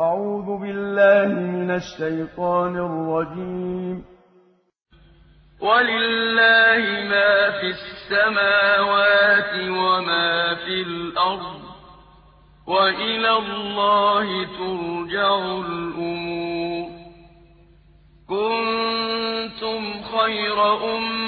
أعوذ بالله من الشيطان الرجيم. ولله ما في السماوات وما في الأرض وإلى الله ترجع الأمور. كنتم خير أمة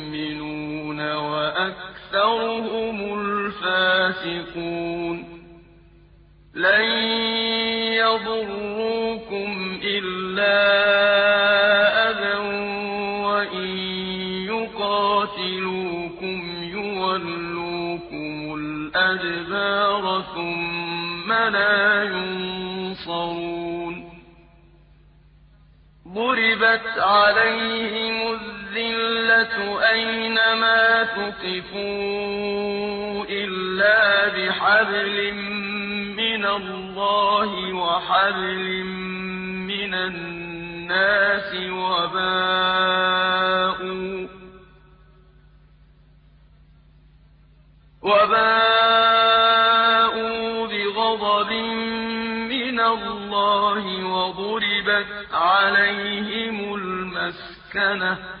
وأكثرهم الفاسقون. لن يضروكم إلا أذى وإن يقاتلوكم يولوكم الأدبار ثم لا ينصرون. ضربت عليهم الذلة أينما تقفوا إلا بحبل من الله وحبل من الناس وباءوا بغضب من الله وضربت عليهم المسكنة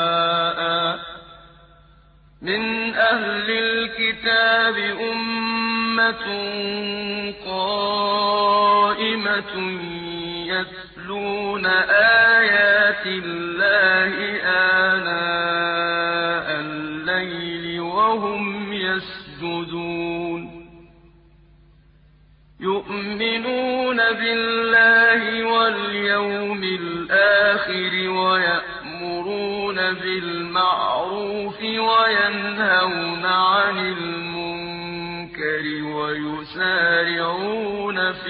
الكتاب أمة قائمة يتلون آيات الله آناء الليل وهم يسجدون يؤمنون بالله واليوم الآخر ويأمرون بالمعروف وينهون عن